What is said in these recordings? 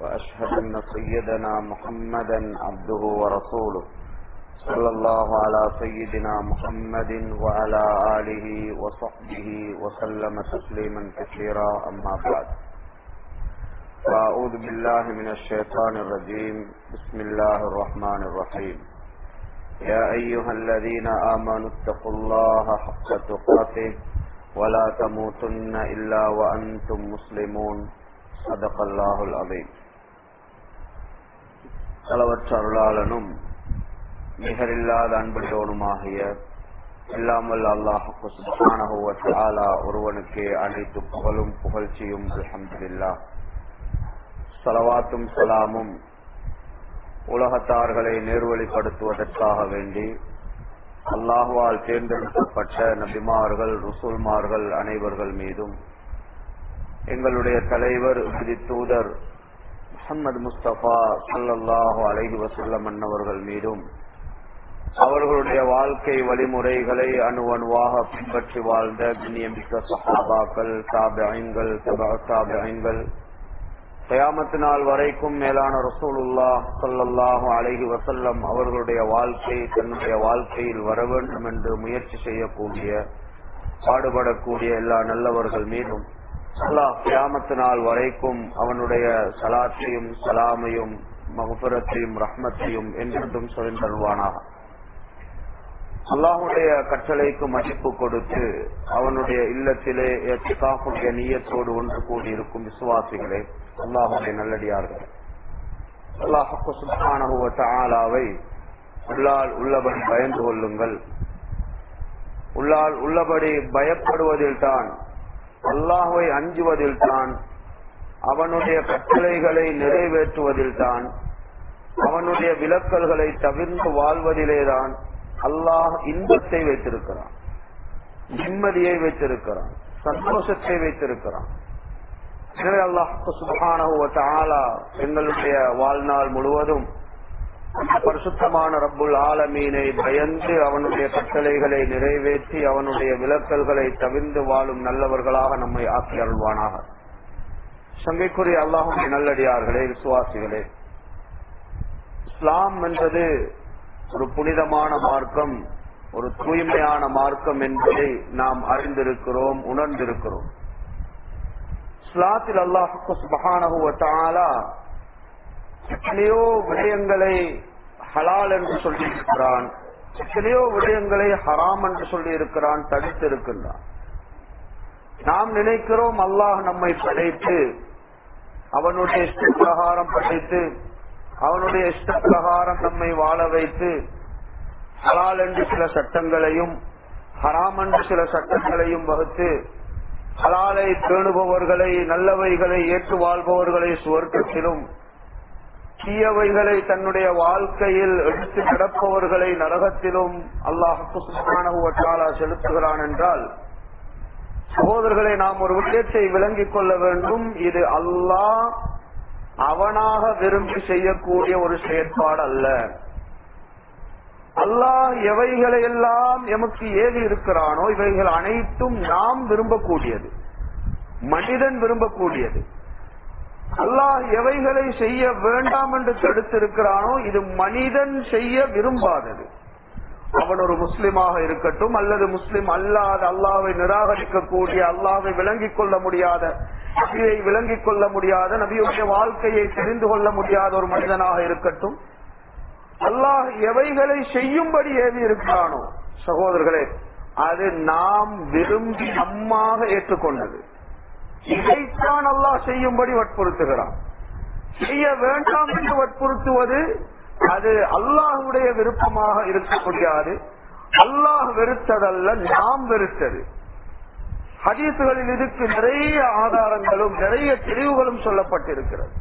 وأشهد أن سيدنا محمدا عبده ورسوله. صلى الله على سيدنا محمد وعلى آله وصحبه وسلم تسليما كثيرا. أما بعد فأعوذ بالله من الشيطان الرجيم. بسم الله الرحمن الرحيم. يا أيها الذين آمنوا اتقوا الله حق تقاته ولا تموتن إلا وأنتم مسلمون. صدق الله العظيم. அளவற்ற அருளாளனும் நிகரில்லாத அன்புடையவனுமாகிய இல்லாமல் அல்லாஹுக்கு சுபானஹுவத்தாலா ஒருவனுக்கே அனைத்து புகழும் புகழ்ச்சியும் அலமதுல்லா சலவாத்தும் சலாமும் உலகத்தார்களை நேர்வழிப்படுத்துவதற்காக வேண்டி அல்லாஹுவால் தேர்ந்தெடுக்கப்பட்ட நபிமார்கள் ருசுல்மார்கள் அனைவர்கள் மீதும் எங்களுடைய தலைவர் விதி தூதர் முகமது முஸ்தபா சல்லாஹு அலஹி வசல்லம் அன்னவர்கள் மீதும் அவர்களுடைய வாழ்க்கை வழிமுறைகளை அணு அணுவாக பின்பற்றி வாழ்ந்த கண்ணியமிக்க சஹாபாக்கள் தாபியங்கள் தாபியங்கள் கயாமத்து நாள் வரைக்கும் மேலான ரசூலுல்லா சல்லாஹு அலஹி வசல்லம் அவர்களுடைய வாழ்க்கை தன்னுடைய வாழ்க்கையில் வர வேண்டும் என்று முயற்சி செய்யக்கூடிய பாடுபடக்கூடிய எல்லா நல்லவர்கள் மீதும் அல்லாஹ் கியாமத்து நாள் வரைக்கும் அவனுடைய சலாத்தையும் சலாமையும் மகுபுரத்தையும் ரஹ்மத்தையும் என்றென்றும் சொல்லித்தருவானாக அல்லாஹுடைய கட்டளைக்கு மதிப்பு கொடுத்து அவனுடைய இல்லத்திலே காப்புடைய நீயத்தோடு ஒன்று கூடி இருக்கும் விசுவாசிகளே அல்லாஹுடைய நல்லடியார்கள். அல்லாஹு சுல்தானவை உள்ளால் உள்ளபடி பயந்து கொள்ளுங்கள். உள்ளால் உள்ளபடி பயப்படுவதில் தான் அல்லாஹுவை அஞ்சுவதில் தான் அவனுடைய கட்டளைகளை நிறைவேற்றுவதில் தான் அவனுடைய விலக்கல்களை தவிர்த்து வாழ்வதிலேதான் அல்லாஹ் இன்பத்தை வைத்திருக்கிறான் நிம்மதியை வைத்திருக்கிறான் சந்தோஷத்தை வைத்திருக்கிறான். எனவே அல்லாஹ் சுபான எங்களுடைய வாழ்நாள் முழுவதும் பரிசுத்தமான ரப்புல் ஆலமீனை பயந்து அவனுடைய கட்டளைகளை நிறைவேற்றி அவனுடைய விளக்கல்களை தவிர்ந்து வாழும் நல்லவர்களாக நம்மை ஆக்கி அருள்வானாக. சங்கைக்குரிய அல்லாஹுடைய நல்லடியார்களே விசுவாசிகளே இஸ்லாம் என்பது ஒரு புனிதமான மார்க்கம் ஒரு தூய்மையான மார்க்கம் என்பதை நாம் அறிந்திருக்கிறோம் உணர்ந்திருக்கிறோம். இஸ்லாத்தில் அல்லாஹுக்கு சுபகானகுவத்தாலா எத்தனையோ விடயங்களை ஹலால் என்று சொல்லி இருக்கிறான் எத்தனையோ விடயங்களை ஹராம் என்று சொல்லி இருக்கிறான் தடுத்து இருக்கின்றான் நாம் நினைக்கிறோம் அல்லாஹ் நம்மை படைத்து அவனுடைய இஷ்ட பிரகாரம் படைத்து அவனுடைய இஷ்ட பிரகாரம் நம்மை வாழ வைத்து ஹலால் என்று சில சட்டங்களையும் ஹராம் என்று சில சட்டங்களையும் வகுத்து ஹலாலை பேணுபவர்களை நல்லவைகளை ஏற்று வாழ்பவர்களை சுவர்க்கத்திலும் தீயவைகளை தன்னுடைய வாழ்க்கையில் எடுத்து நடப்பவர்களை நரகத்திலும் அல்லாஹால செலுத்துகிறான் என்றால் சகோதரர்களை நாம் ஒரு விஷயத்தை விளங்கிக் கொள்ள வேண்டும். இது அல்லாஹ் அவனாக விரும்பி செய்யக்கூடிய ஒரு செயற்பாடு அல்ல அல்லாஹ் எவைகளை எல்லாம் எமக்கு ஏது இருக்கிறானோ இவைகள் அனைத்தும் நாம் விரும்பக்கூடியது. மனிதன் விரும்பக்கூடியது. அல்லாஹ் எவைகளை செய்ய வேண்டாம் என்று தடுத்திருக்கிறானோ இது மனிதன் செய்ய விரும்பாதது. அவன் ஒரு முஸ்லிமாக இருக்கட்டும் அல்லது முஸ்லிம் அல்லாத அல்லாவை நிராகரிக்கக்கூடிய அல்லாவை விளங்கிக் கொள்ள முடியாத நபியை விளங்கிக் கொள்ள முடியாத நபியுடைய வாழ்க்கையை தெரிந்து கொள்ள முடியாத ஒரு மனிதனாக இருக்கட்டும். அல்லாஹ் எவைகளை செய்யும்படி ஏவி இருக்கிறானோ சகோதரர்களே அது நாம் விரும்பி நம்மாக ஏற்றுக்கொண்டது. இதைத்தான் அல்லாஹ் செய்யும்படி வற்புறுத்துகிறான். செய்ய வேண்டாம் என்று வற்புறுத்துவது அது அல்லாஹுடைய விருப்பமாக இருக்க முடியாது அல்லாஹ் வெறுத்ததல்ல நாம் வெறுத்தது. ஹதீசுகளில் இதுக்கு நிறைய ஆதாரங்களும் நிறைய தெளிவுகளும் சொல்லப்பட்டிருக்கிறது.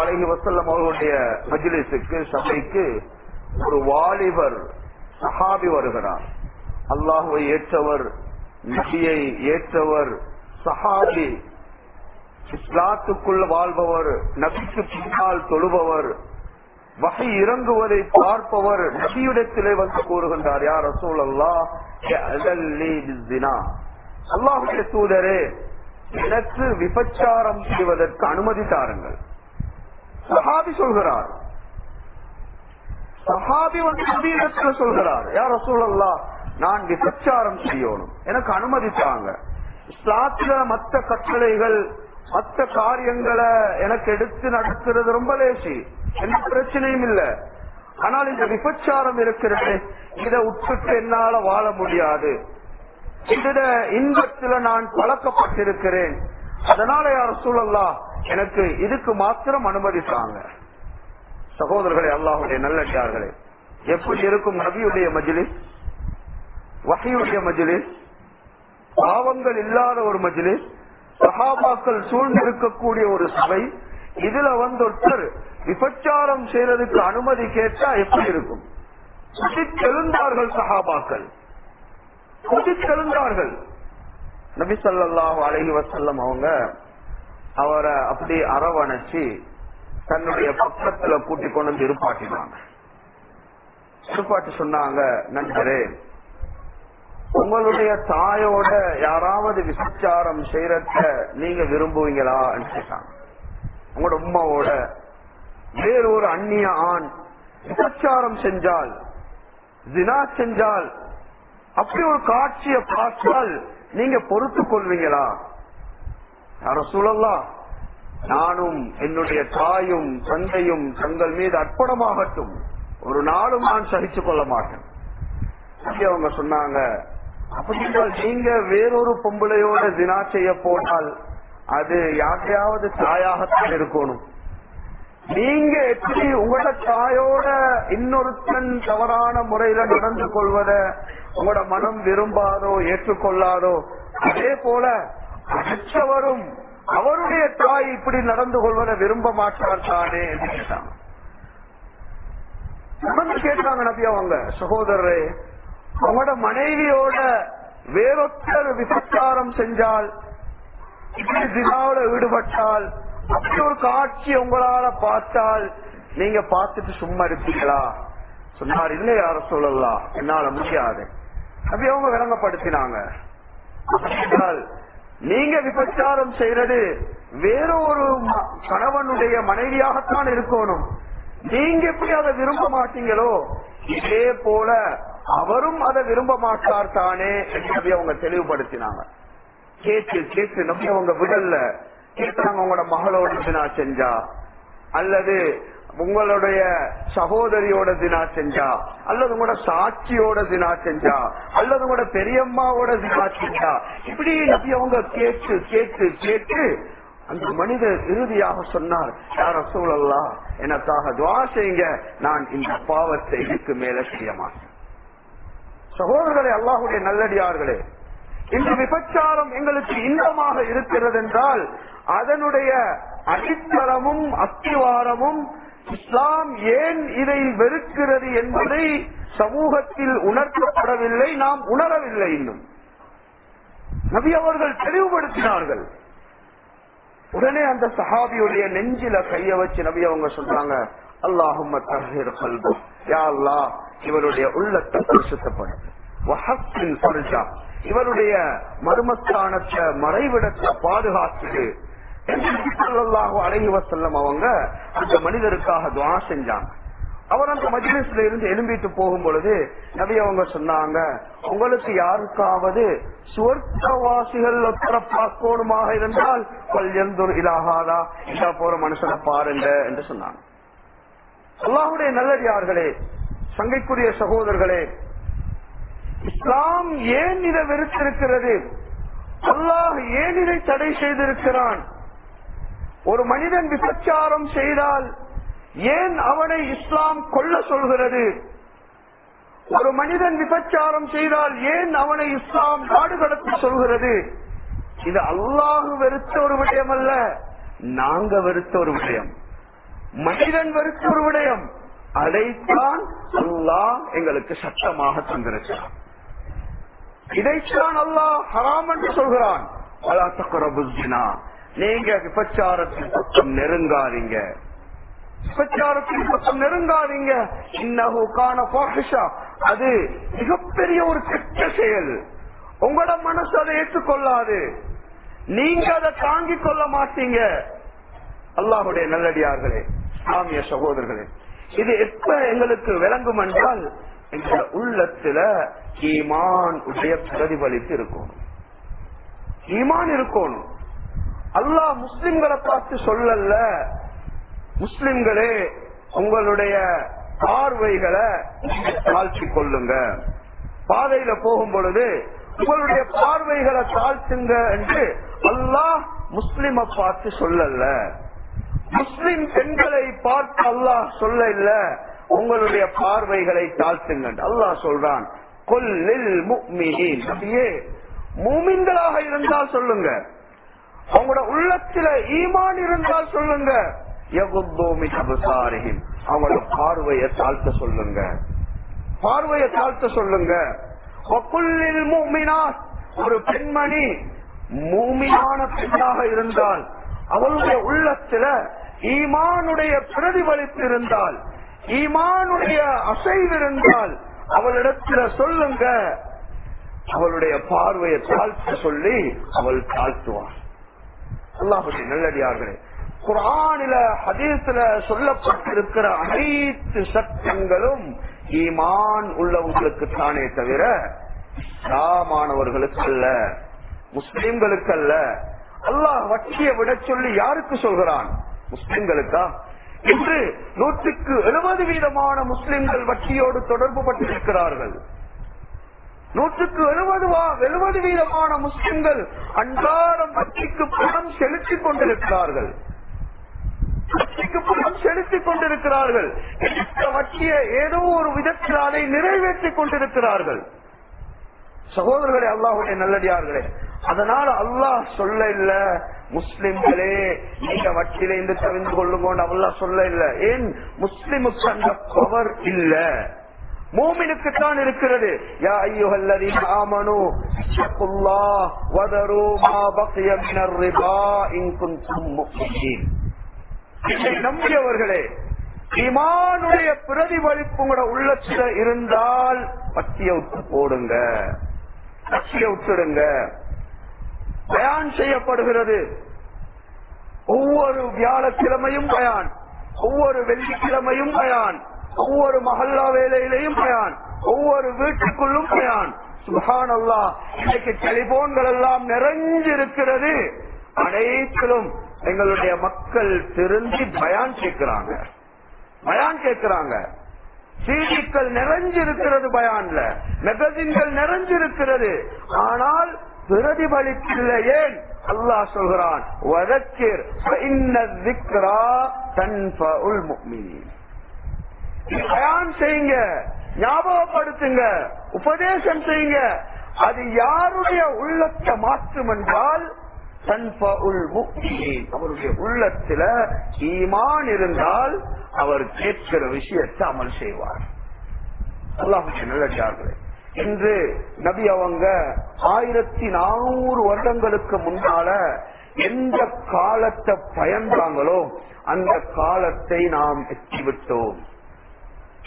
அழகி வசல்லம் அவர்களுடைய மஜிலிசுக்கு சபைக்கு ஒரு வாலிபர் சஹாபி வருகிறார். அல்லாஹுவை ஏற்றவர் நபியை ஏற்றவர் சஹாபி இஸ்லாத்துக்குள் வாழ்பவர் நபிக்கு பின்னால் தொழுபவர் வகை இறங்குவதை பார்ப்பவர் நபியிடத்திலே வந்து கூறுகின்றார் யார் ரசூல் அல்லாஹுடைய தூதரே எனக்கு விபச்சாரம் செய்வதற்கு அனுமதி தாருங்கள். சஹாபி சொல்கிறார். சஹாபி வந்து நபியிடத்தில் சொல்கிறார் யார் ரசூல் அல்லா நான் விபச்சாரம் செய்யணும். எனக்கு அனுமதித்தாங்க இஸ்லாத்துல மத்த கட்டளைகள் மத்த காரியங்களை எனக்கு எடுத்து நடத்துறது ரொம்ப லேசி. எந்த பிரச்சனையும் இல்ல. ஆனால் இந்த விபச்சாரம் இருக்கிறது இதை உட்பட்டு என்னால வாழ முடியாது. இந்த இன்பத்துல நான் பழக்கப்பட்டிருக்கிறேன். அதனால யார் சூழல்லா எனக்கு இதுக்கு மாத்திரம் அனுமதித்தாங்க. சகோதரர்களே அல்லாஹுடைய நல்லே எப்படி இருக்கும் நபியுடைய மஜிலிஸ்? வகையுடைய மஜிலிஸ்? பாவங்கள் இல்லாத ஒரு மஜிலிஸ் சகாபாக்கள் சூழ்ந்திருக்கக்கூடிய ஒரு சபை இதுல வந்தொருத்தர் விபச்சாரம் செய்யறதுக்கு அனுமதி கேட்டா எப்படி இருக்கும்? குதித்தெழுந்தார்கள் சகாபாக்கள் குதித்தெழுந்தார்கள் நபி ஸல்லல்லாஹு அழகி வசல்லம் அவங்க அவரை அப்படி அரவணைச்சு தன்னுடைய பக்கத்துல கூட்டிக் கொண்டு வந்து இருப்பாட்டினாங்க. இருப்பாட்டு சொன்னாங்க நண்பரே உங்களுடைய தாயோட யாராவது விபச்சாரம் செய்யறத நீங்க விரும்புவீங்களா கேட்டாங்க. உங்களோட உமாவோட வேறு ஒரு அந்நிய ஆண் விபச்சாரம் செஞ்சால் தினா செஞ்சால் அப்படி ஒரு காட்சியை பார்த்தால் நீங்க பொறுத்து கொள்வீங்களா? யார சூழல்லாம் நானும் என்னுடைய தாயும் தந்தையும் தங்கள் மீது அர்ப்பணமாகட்டும் ஒரு நாளும் நான் சகிச்சு கொள்ள மாட்டேன். அவங்க சொன்னாங்க அப்படி நீங்க வேறொரு பொம்பளையோட தினா செய்ய போனால் அது யாரையாவது தாயாகத்தான் இருக்கணும். நீங்க எப்படி உங்களோட தாயோட இன்னொருத்தன் தவறான முறையில நடந்து கொள்வத உங்களோட மனம் விரும்பாதோ ஏற்றுக்கொள்ளாதோ அதே போல அச்சவரும் அவருடைய தாய் இப்படி நடந்து கொள்வதை விரும்ப மாட்டார் தானே என்று கேட்டாங்க. கேட்டாங்க நபி அவங்க சகோதரரே அவங்களோட மனைவியோட வேறொத்தர் விபச்சாரம் செஞ்சால் இப்படி தினாவோட ஈடுபட்டால் அப்படி ஒரு காட்சி உங்களால பார்த்தால் நீங்க பார்த்துட்டு சும்மா இருப்பீங்களா? சொன்னார் இல்லை யார சொல்லலாம் என்னால முடியாது. அப்படி அவங்க விளங்கப்படுத்தினாங்க. நீங்க விபச்சாரம் செய்யறது வேற ஒரு கணவனுடைய மனைவியாகத்தான் இருக்கணும். நீங்க எப்படி அதை விரும்ப மாட்டீங்களோ இதே போல அவரும் அதை விரும்ப மாட்டார் தானே என்று அவங்க தெளிவுபடுத்தினாங்க. கேட்டு கேட்டு நம்பி அவங்க விடல. கேட்டாங்க உங்களோட மகளோட தினா செஞ்சா? அல்லது உங்களுடைய சகோதரியோட தினா செஞ்சா? அல்லது உங்களோட சாட்சியோட தினா செஞ்சா? அல்லது உங்களோட பெரியம்மாவோட தினா செஞ்சா? இப்படி நபி அவங்க கேட்டு கேட்டு கேட்டு அந்த மனிதர் இறுதியாக சொன்னார் யார சூழல்லா எனக்காக துவா செய்யுங்க. நான் இந்த பாவத்தை இதுக்கு மேல செய்ய மாட்டேன். சகோதரர்களே அல்லாஹுடைய நல்லடியார்களே இந்த விபச்சாரம் எங்களுக்கு இன்பமாக இருக்கிறது என்றால் அதனுடைய அடித்தளமும் அஸ்திவாரமும் இஸ்லாம் ஏன் இதை வெறுக்கிறது என்பதை சமூகத்தில் உணர்த்தப்படவில்லை நாம் உணரவில்லை இன்னும். நபி அவர்கள் தெளிவுபடுத்தினார்கள். உடனே அந்த சஹாபியுடைய நெஞ்சில கைய வச்சு நபி அவங்க சொல்றாங்க அல்லாஹும் யா அல்லாஹ் இவருடைய உள்ளத்தை இவருடைய மருமஸ்தானத்தை மறைவிடத்தை பாதுகாத்து ஸல்லல்லாஹு வசல்லம் அவங்க அந்த மனிதருக்காக துவா செஞ்சாங்க. அவர் அந்த மஜ்லிஸ்ல இருந்து எழும்பிட்டு போகும் பொழுது நபி அவங்க சொன்னாங்க உங்களுக்கு யாருக்காவது சுவர்த்தவாசிகள் ஒத்தர பார்க்கணுமாக இருந்தால் பல்யந்தூர் இலாகாதா இதா போற மனுஷனை பாருங்க என்று சொன்னாங்க. அல்லாஹுடைய நல்லடியார்களே சங்கைக்குரிய சகோதரர்களே இஸ்லாம் ஏன் இதை வெறுத்திருக்கிறது? அல்லாஹ் ஏன் இதை தடை செய்திருக்கிறான்? ஒரு மனிதன் விபச்சாரம் செய்தால் ஏன் அவனை இஸ்லாம் கொல்ல சொல்கிறது? ஒரு மனிதன் விபச்சாரம் செய்தால் ஏன் அவனை இஸ்லாம் நாடு கடத்த சொல்கிறது? இது அல்லாஹு வெறுத்த ஒரு விடயம் அல்ல நாங்க வெறுத்த ஒரு விடயம். மனிதன் வெறுத்த ஒரு விடயம். அதைத்தான் அல்லாஹ் எங்களுக்கு சட்டமாக தந்திருக்கிறான். இதைத்தான் அல்லாஹ் ஹராம் என்று சொல்கிறான். நீங்க விபச்சாரத்தின் பக்கம் நெருங்காதீங்க. விபச்சாரத்தின் பக்கம் நெருங்காதீங்க. இன்னகுக்கான கான அது மிகப்பெரிய ஒரு கெட்ட செயல். உங்களோட மனசு அதை ஏற்றுக்கொள்ளாது. நீங்க அதை தாங்கிக் கொள்ள மாட்டீங்க. அல்லாஹுடைய நல்லடியார்களே சாமிய சகோதரர்களே இது எப்ப எங்களுக்கு விளங்கும் என்றால் எங்களோட உள்ளத்துல ஈமான் உடைய பிரதிபலித்து இருக்கணும் ஈமான் இருக்கணும். அல்லாஹ் முஸ்லிம்களை பார்த்து சொல்லல. முஸ்லிம்களே உங்களுடைய பார்வைகளை தாழ்த்தி கொள்ளுங்க. பாதையில போகும் பொழுது உங்களுடைய பார்வைகளை தாழ்த்துங்க என்று அல்லாஹ் முஸ்லிம பார்த்து சொல்லல. முஸ்லிம் பெண்களை பார்த்து அல்லாஹ் சொல்ல இல்ல. உங்களுடைய பார்வைகளை தாழ்த்துங்க அல்லாஹ் சொல்றான் கொல்லில் அப்படியே மூமின்களாக இருந்தால் சொல்லுங்க. அவங்களோட உள்ளத்துல ஈமான் இருந்தால் சொல்லுங்க. அவங்களோட பார்வையை தாழ்த்த சொல்லுங்க. பார்வையை தாழ்த்த சொல்லுங்க. ஒரு பெண்மணி மூமியான பெண்ணாக இருந்தால் அவளுடைய உள்ளத்துல ஈமானுடைய பிரதிபலிப்பு இருந்தால் ஈமானுடைய அசைவு இருந்தால் அவளிடத்துல சொல்லுங்க. அவளுடைய பார்வையை தாழ்த்த சொல்லி அவள் தாழ்த்துவார் அல்லாஹுடைய நல்லடியார்களே குரானில ஹதீஸ்ல சொல்லப்பட்டிருக்கிற அனைத்து சட்டங்களும் ஈமான் உள்ளவங்களுக்கு தானே தவிர இஸ்லாமானவர்களுக்கு அல்ல முஸ்லிம்களுக்கு அல்ல அல்லாஹ் வட்டியை விட சொல்லி யாருக்கு சொல்கிறான்? முஸ்லிம்களுக்கா? இன்று நூற்றுக்கு எழுபது வீதமான முஸ்லிம்கள் வட்டியோடு தொடர்பு பட்டிருக்கிறார்கள். நூற்றுக்கு எழுபது எழுபது வீதமான முஸ்லிம்கள் அன்றாடம் வட்டிக்கு பணம் செலுத்திக் கொண்டிருக்கிறார்கள். வட்டிக்கு பணம் செலுத்திக் கொண்டிருக்கிறார்கள். வட்டியை ஏதோ ஒரு விதத்தில் அதை நிறைவேற்றிக் கொண்டிருக்கிறார்கள். சகோதரர்களே அல்லாஹுடைய நல்லடியார்களே அதனால அல்லாஹ் சொல்ல இல்ல. முஸ்லிம்களே நீங்க வட்டியிலிருந்து தெரிந்து கொள்ளுங்க அல்லாஹ் சொல்ல இல்ல. ஏன்? முஸ்லிமுக்கு அந்த பவர் இல்ல. மூமினுக்கு தான் இருக்கிறது. யா ஐயோல்லதி ஆமனு இத்தகுல்லாஹ் வதரு மா மினர் ரிபா இன் குன்தும் நம்பியவர்களே இமானுடைய பிரதிபலிப்பு உங்களோட உள்ளத்துல இருந்தால் பத்திய விட்டு போடுங்க. பத்திய விட்டுடுங்க பயான் செய்யப்படுகிறது. ஒவ்வொரு வியாழக்கிழமையும் பயான். ஒவ்வொரு வெள்ளிக்கிழமையும் பயான். ஒவ்வொரு மஹல்லா வேலையிலையும் பயான். ஒவ்வொரு வீட்டுக்குள்ளும் பயான். சுஹான் அல்லா இன்னைக்கு டெலிபோன்கள் எல்லாம் நிறைஞ்சிருக்கிறது. அனைத்திலும் எங்களுடைய மக்கள் திருந்தி பயான் கேட்கிறாங்க. பயான் கேட்கிறாங்க. சீடிக்கள் நிறைஞ்சிருக்கிறது பயான்ல. மெகசின்கள் நிறைஞ்சிருக்கிறது. ஆனால் பிரதிபலிப்பில்லை ஏன் அல்லாஹ் சொல்கிறான் செய்யுங்க ஞாபகப்படுத்துங்க உபதேசம் செய்யுங்க. அது யாருடைய உள்ளத்தை மாற்றும் என்றால் அவருடைய உள்ளத்துல ஈமான் இருந்தால் அவர் கேட்கிற விஷயத்தை அமல் செய்வார். அல்லாஹ் நல்ல சார்களே இன்று நபி அவங்க ஆயிரத்தி நானூறு வருடங்களுக்கு முன்னால எந்த காலத்தை பயந்தாங்களோ அந்த காலத்தை நாம் எட்டிவிட்டோம்.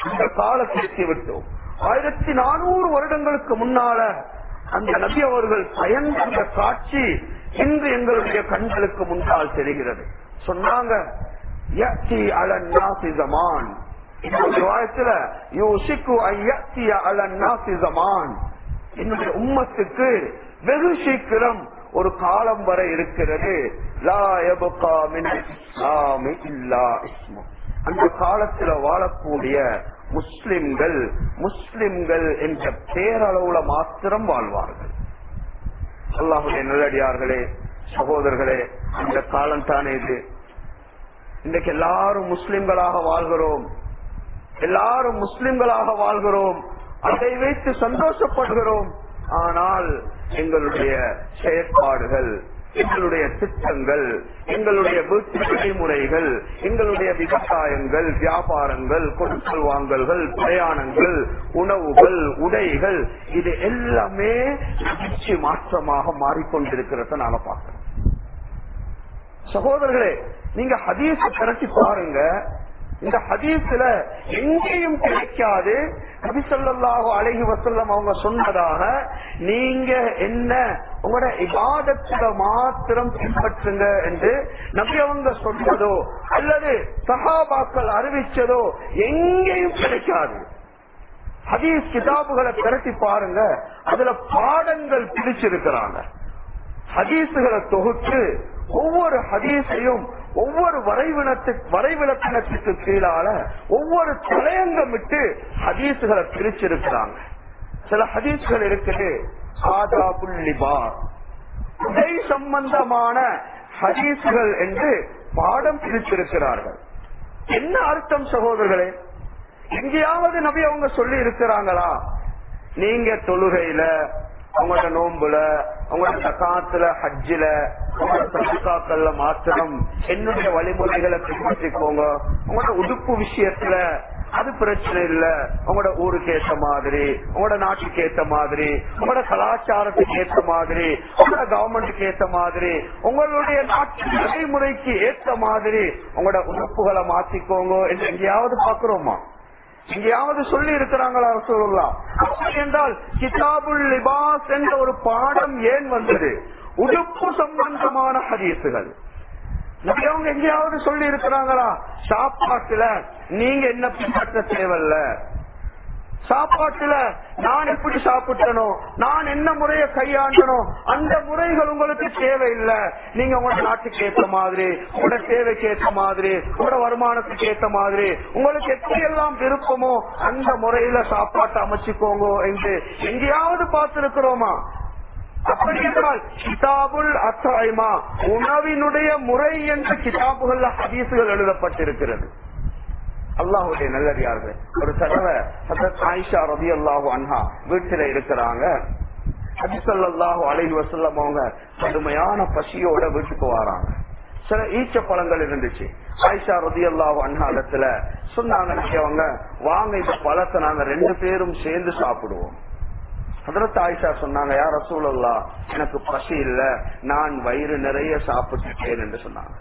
அந்த காலத்தை எட்டிவிட்டோம். ஆயிரத்தி நானூறு வருடங்களுக்கு முன்னால அந்த நபி அவர்கள் பயந்த அந்த காட்சி இன்று எங்களுடைய கண்களுக்கு முன்னால் தெரிகிறது. சொன்னாங்க என்னுடைய உம்மத்துக்கு வெகு சீக்கிரம் ஒரு காலம் வரை இருக்கிறது. அந்த காலத்துல வாழக்கூடிய முஸ்லிம்கள் முஸ்லிம்கள் என்ற பேரளவுல மாத்திரம் வாழ்வார்கள். அல்லாஹுடைய நல்லடியார்களே சகோதரர்களே அந்த காலம் தானே இது. இன்றைக்கு எல்லாரும் முஸ்லிம்களாக வாழ்கிறோம். எல்லாரும் முஸ்லிம்களாக வாழ்கிறோம். அதை வைத்து சந்தோஷப்படுகிறோம். ஆனால் எங்களுடைய செயற்பாடுகள் எங்களுடைய திட்டங்கள் எங்களுடைய வீட்டு நடைமுறைகள் எங்களுடைய விவசாயங்கள் வியாபாரங்கள் கொடுக்கல் வாங்கல்கள் பிரயாணங்கள் உணவுகள் உடைகள் இது எல்லாமே நகைச்சு மாற்றமாக மாறிக்கொண்டிருக்கிறத நாங்க பார்க்கிறோம். சகோதரர்களே நீங்க ஹதீச திரட்டி பாருங்க. இந்த ஹதீஸ்ல எங்கேயும் கிடைக்காது. நபிசல்லாஹு அழகி வசல்லம் அவங்க சொன்னதாக நீங்க என்ன உங்களோட இபாதத்துல மாத்திரம் பின்பற்றுங்க என்று நபி அவங்க சொன்னதோ அல்லது சஹாபாக்கள் அறிவிச்சதோ எங்கேயும் கிடைக்காது. ஹதீஸ் கிதாபுகளை திரட்டி பாருங்க. அதுல பாடங்கள் பிடிச்சிருக்கிறாங்க. ஹதீசுகளை தொகுத்து ஒவ்வொரு ஹதீஸையும் ஒவ்வொரு வரைவினத்துக்கு வரைவிலக்கணத்துக்கு கீழால ஒவ்வொரு தலையங்கமிட்டு ஹதீசுகளை பிரிச்சிருக்கிறாங்க. சில ஹதீசுகள் இருக்குது உடை சம்பந்தமான ஹதீசுகள் என்று பாடம் பிரித்திருக்கிறார்கள். என்ன அர்த்தம் சகோதரர்களே? எங்கேயாவது நபி அவங்க சொல்லி இருக்கிறாங்களா? நீங்க தொழுகையில அவங்களோட நோம்புல அவங்களோட சகாத்துல ஹஜ்ஜில உங்களோட சதுக்காக்கள்ல மாத்திரம் என்னுடைய வழிமுறைகளை பின்பற்றிக்கோங்க. உங்களோட உடுப்பு விஷயத்துல அது பிரச்சனை இல்ல. உங்களோட ஊருக்கு ஏத்த மாதிரி உங்களோட நாட்டுக்கு ஏத்த மாதிரி உங்களோட கலாச்சாரத்துக்கு ஏத்த மாதிரி உங்களோட கவர்மெண்ட்டுக்கு ஏத்த மாதிரி உங்களுடைய நாட்டு நடைமுறைக்கு ஏத்த மாதிரி உங்களோட உறுப்புகளை மாத்திக்கோங்க என்று எங்கேயாவது பாக்குறோமா எங்கேயாவது சொல்லி இருக்கிறாங்களா சொல்லலாம் அப்படி என்றால் கிதாபுல் லிபாஸ் என்ற ஒரு பாடம் ஏன் வந்தது? உடுப்பு சம்பந்தமான ஹதீசுகள். எங்கேயாவது சொல்லி இருக்கிறாங்களா? சாப்பாட்டுல. நீங்க என்ன பின்பற்ற தேவையில்லை. சாப்பாட்டுல நான் எப்படி சாப்பிட்டனோ நான் என்ன முறைய கையாண்டனோ அந்த முறைகள் உங்களுக்கு தேவையில்லை. நீங்க உங்களோட நாட்டுக்கு ஏற்ற மாதிரி உங்களோட தேவைக்கு ஏற்ற மாதிரி உங்களோட வருமானத்துக்கு ஏற்ற மாதிரி உங்களுக்கு எப்படி எல்லாம் விருப்பமோ அந்த முறையில சாப்பாட்டை அமைச்சுக்கோங்க என்று எங்கேயாவது பார்த்திருக்கிறோமா? அப்படி என்றால் கிதாபுல் அத்தாய்மா உணவினுடைய முறை என்று கிதாபுகள்ல ஹதீசுகள் எழுதப்பட்டிருக்கிறது. அல்லாஹுடைய நல்லடியார்கள். ஒரு தடவை ஆயிஷா ரதி அல்லாஹு அன்ஹா வீட்டுல இருக்கிறாங்க. அபிசல்லாஹு அலைஹி வசல்லம் அவங்க கடுமையான பசியோட வீட்டுக்கு வராங்க. சில ஈச்ச பழங்கள் இருந்துச்சு. ஆயிஷா ரதி அல்லாஹு அன்ஹாலத்துல சொன்னாங்க அவங்க வாங்க இந்த பழத்தை நாங்க ரெண்டு பேரும் சேர்ந்து சாப்பிடுவோம். அதற்கு ஆயிஷா சொன்னாங்க யார் ரசூலல்லா எனக்கு பசி இல்ல. நான் வயிறு நிறைய சாப்பிட்டுட்டேன் என்று சொன்னாங்க.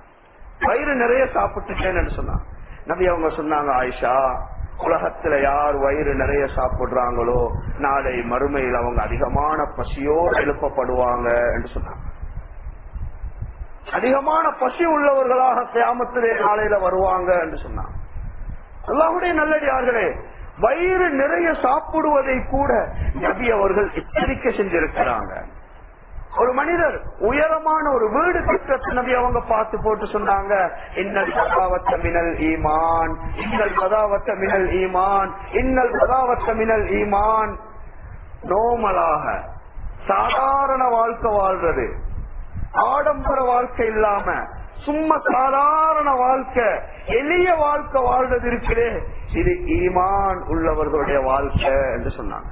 வயிறு நிறைய சாப்பிட்டுட்டேன் என்று சொன்னாங்க. நபி அவங்க சொன்னாங்க ஆயிஷா உலகத்துல யார் வயிறு நிறைய சாப்பிடுறாங்களோ நாளை மறுமையில் அவங்க அதிகமான பசியோடு எழுப்பப்படுவாங்க என்று சொன்னாங்க. அதிகமான பசி உள்ளவர்களாக கிராமத்திலே நாளையில வருவாங்க என்று சொன்னாங்க. அல்லாஹுடைய நல்லடியார்களே வயிறு நிறைய சாப்பிடுவதை கூட நபி அவர்கள் எச்சரிக்கை செஞ்சிருக்கிறாங்க. ஒரு மனிதர் உயரமான ஒரு வீடு கட்டத்தை நபி அவங்க பார்த்து போட்டு சொன்னாங்க. இன்னல் பதாவத்த மினல் ஈமான் இன்னல் பதாவத்த மினல் ஈமான் இன்னல் பதாவத்த மினல் ஈமான். நோமலாக சாதாரண வாழ்க்கை வாழ்றது. ஆடம்பர வாழ்க்கை இல்லாம சும்மா சாதாரண வாழ்க்கை எளிய வாழ்க்கை வாழ்றது இருக்கிறே இது ஈமான் உள்ளவர்களுடைய வாழ்க்கை என்று சொன்னாங்க.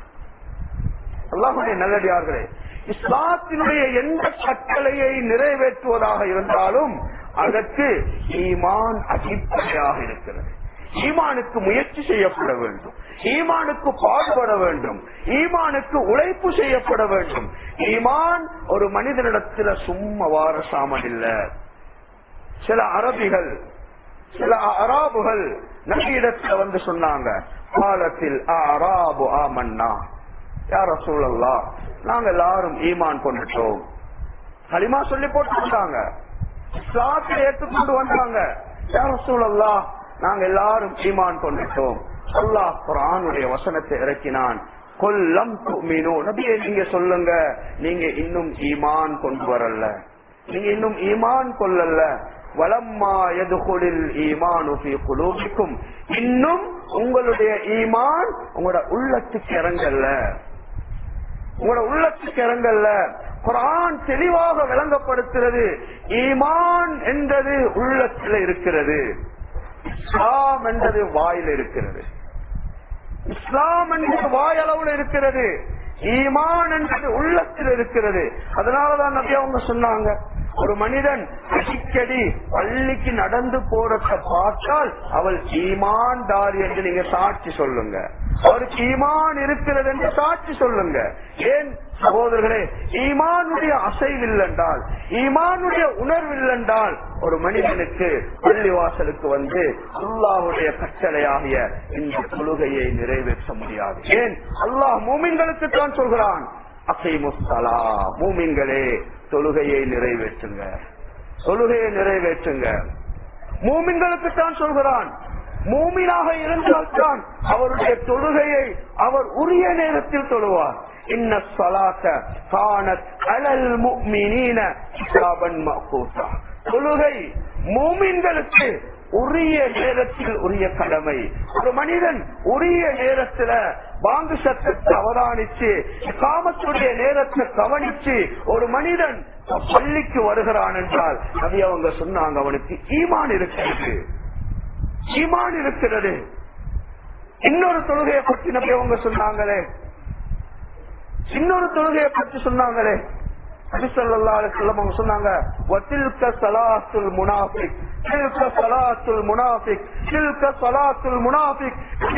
அல்லாஹுடைய நல்லடியார்களே இஸ்லாத்தினுடைய எந்த கட்டளையை நிறைவேற்றுவதாக இருந்தாலும் அதற்கு ஈமான் அடிப்படையாக இருக்கிறது. ஈமானுக்கு முயற்சி செய்யப்பட வேண்டும். ஈமானுக்கு பாடுபட வேண்டும். ஈமானுக்கு உழைப்பு செய்யப்பட வேண்டும். ஈமான் ஒரு மனிதனிடத்துல சும்மா வாரசாமல் இல்ல. சில அரபிகள் சில அராபுகள் நபியிடத்துல வந்து சொன்னாங்க காலத்தில் அராபு ஆமன்னா. யார சூழல்லா நாங்க எல்லாரும் ஈமான் கொண்டுட்டோம். களிமா சொல்லி போட்டு வந்தாங்க. இஸ்லாத்தை ஏற்றுக்கொண்டு வந்தாங்க. யார சூழல்லா நாங்க எல்லாரும் ஈமான் கொண்டுட்டோம். அல்லாஹ் குரானுடைய வசனத்தை இறக்கினான். கொல்லம் மீனோ நபியை நீங்க சொல்லுங்க. நீங்க இன்னும் ஈமான் கொண்டு வரல. நீங்க இன்னும் ஈமான் கொள்ளல. வலம்மா எதுகுலில் ஈமான் குலூபிக்கும் இன்னும் உங்களுடைய ஈமான் உங்களோட உள்ளத்துக்கு இறங்கல்ல உங்களோட உள்ளத்துக்கு இறங்கல்ல. குரான் தெளிவாக விளங்கப்படுத்துறது ஈமான் என்றது உள்ளத்துல இருக்கிறது. இஸ்லாம் என்றது வாயில் இருக்கிறது. இஸ்லாம் என்பது வாயளவுல இருக்கிறது. ஈமான் என்பது உள்ளத்தில் இருக்கிறது. அதனாலதான் நபி அவங்க சொன்னாங்க ஒரு மனிதன் அடிக்கடி பள்ளிக்கு நடந்து போறத பார்த்தால் அவள் ஈமான்தாரி என்று நீங்க சாட்சி சொல்லுங்க. அவருக்கு ஈமான் இருக்கிறது என்று சாட்சி சொல்லுங்க. ஏன் சகோதரர்களே ஈமானுடைய அசைவில்லென்றால் ஈமானுடைய உணர்வில்லென்றால் ஒரு மனிதனுக்கு பள்ளிவாசலுக்கு வந்து அல்லாஹுடைய கட்டளையாகிய இந்த தொழுகையை நிறைவேற்ற முடியாது. ஏன்? அல்லாஹ் மூமின்களுக்கு தான் சொல்கிறான் அசைமுஸ்தலா மூமின்களே தொழுகையை நிறைவேற்றுங்க. தொழுகையை நிறைவேற்றுங்க. மூமின்களுக்கு தான் சொல்கிறான் மூமினாக இருந்தால்தான் அவருடைய தொழுகையை அவர் உரிய நேரத்தில் தொழுவார். இன்ன சலாத்த காணத் அலல் முக்மினீன கிதாபன் தொழுகை மூமின்களுக்கு உரிய நேரத்தில் உரிய கடமை. ஒரு மனிதன் உரிய நேரத்துல பாங்கு சத்தத்தை அவதானிச்சு காமத்துடைய நேரத்தை கவனிச்சு ஒரு மனிதன் பள்ளிக்கு வருகிறான் என்றால் அது அவங்க சொன்னாங்க அவனுக்கு ஈமான் இருக்கிறது. ஈமான் இருக்கிறது. இன்னொரு தொழுகையை பற்றி நம்பி அவங்க சொன்னாங்களே இன்னொரு தொழுகையை பற்றி சொன்னாங்களே. அவங்க சொன்னாங்க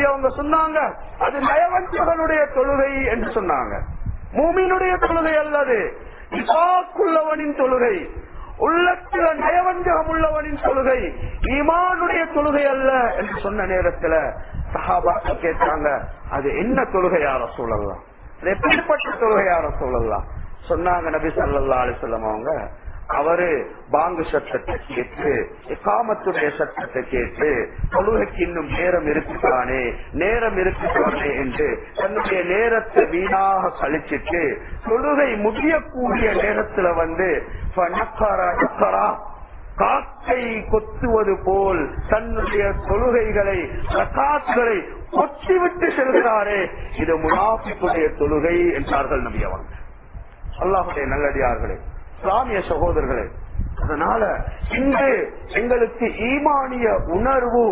அவங்க சொன்னாங்க. அது நயவஞ்சகனுடைய தொழுகை என்று சொன்னாங்க. மூமியினுடைய தொழுகை அல்லது இசாக்குள்ளவனின் தொழுகை உள்ளத்துல நயவஞ்சகம் உள்ளவனின் தொழுகை ஈமானுடைய தொழுகை அல்ல என்று சொன்ன நேரத்துல சஹாபாக்கள் கேட்டாங்க அது என்ன தொழுகையார சூழல்லாம் எப்படிப்பட்ட தொழுகையார சூழல்லாம் சொன்னாங்க நபி சல்லா அலிசல்லம் அவங்க அவரு பாங்கு சத்தத்தை கேட்டு காமத்துடைய சத்தத்தை கேட்டு தொழுகைக்கு இன்னும் நேரம் இருக்குதானே நேரம் இருக்குதானே என்று தன்னுடைய நேரத்தை வீணாக கழிச்சிட்டு தொழுகை முடியக்கூடிய நேரத்துல வந்து காக்கை கொத்துவது போல் தன்னுடைய தொழுகைகளை ரகாத்களை கொத்திவிட்டு செல்கிறாரே. இது முனாஃபிக்குடைய தொழுகை என்றார்கள் நபி அவங்க அல்லாஹுடைய நல்லடியார்களே இஸ்லாமிய சகோதரர்களே அதனால இன்று எங்களுக்கு ஈமானிய உணர்வு